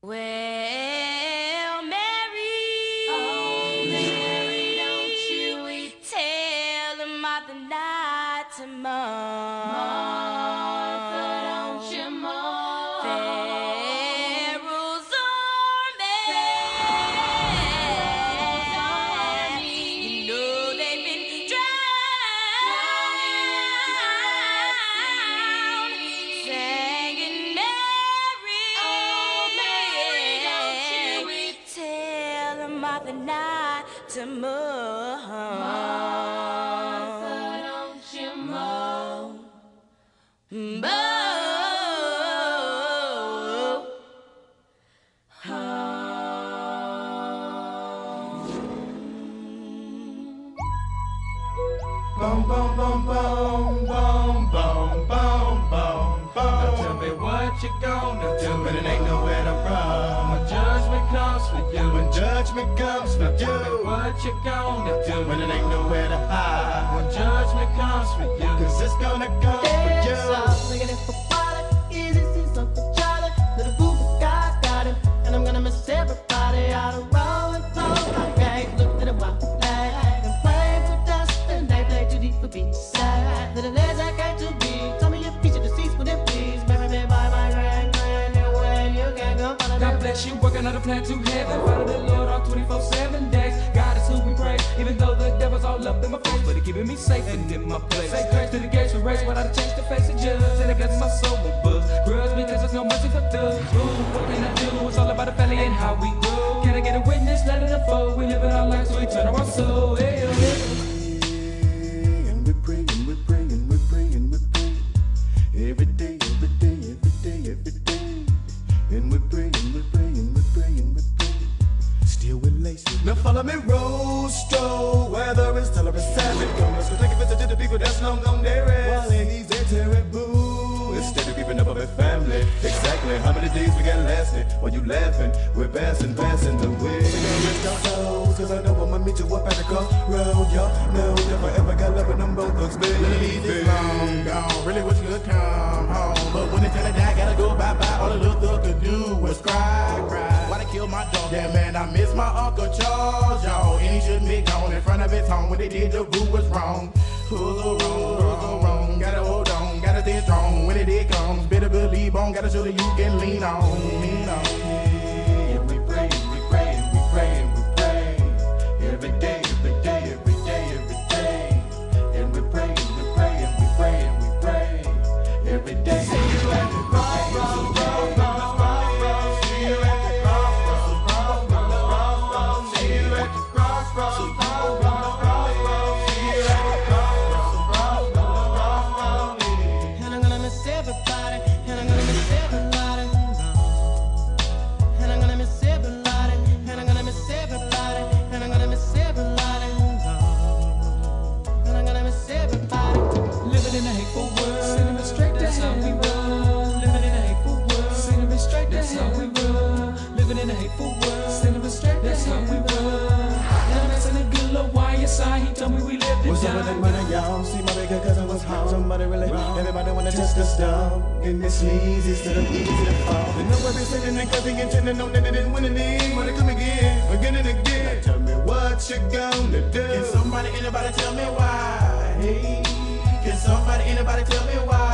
Well, Mary, oh, Mary, don't you I tomorrow. mother not to moan. Martha, don't you moan. Moan. Home. Boom, boom, boom, boom, boom, boom, boom, boom. Now tell me what you gonna do, but it ain't judgment comes for you. Tell me what you gonna do when it ain't nowhere to hide. When judgment comes for you, cause it's gonna come you, working on a plan to heaven. Follow the Lord all 24 7 days. God is who we praise, even though the devil's all up in my face. But he keeping me safe and in my place. Say grace to the gates we race without a change to face the judge. And it bless my soul with buzz. Grudge because there's no mercy for thugs. What can I do? It's all about the family and how we grow. Can I get a witness? Let it unfold. We live in our lives, so we turn our soul. Now follow me, Rostro. Whether it's tell or it's savage. Come, let's go take a visit to the people that's long gone there. While he's there, terrible. Instead of keeping up with family. Exactly how many days we got lasting? While you laughing, we're passing, passing the way. Rest our souls, cause I know I'ma meet you up at the crossroad. Y'all know never ever got love with them both thugs, baby. Long gone, really wish you could come home. But when it's time to die, gotta go Yeah, man, I miss my Uncle Charles, y'all. And he shouldn't be gone in front of his home. When they did, the boo was wrong. Who's so wrong? Who's so wrong? Gotta hold on, gotta stay strong. When it did comes, better believe on. Gotta show that you can lean on. Living in a hateful world. Me straight That's how we roll. And I'm asking a good little YSI. He told me we lived to What's up with that money, y'all? See my bigger cousin was home. Somebody really, everybody wanna test the stuff. And this easy instead of easy to fall. Number be sitting there cause he intended on that they didn't win any. Wanna come again, again and again. Now tell me what you gonna do. Can somebody, anybody tell me why? Hey, can somebody, anybody tell me why?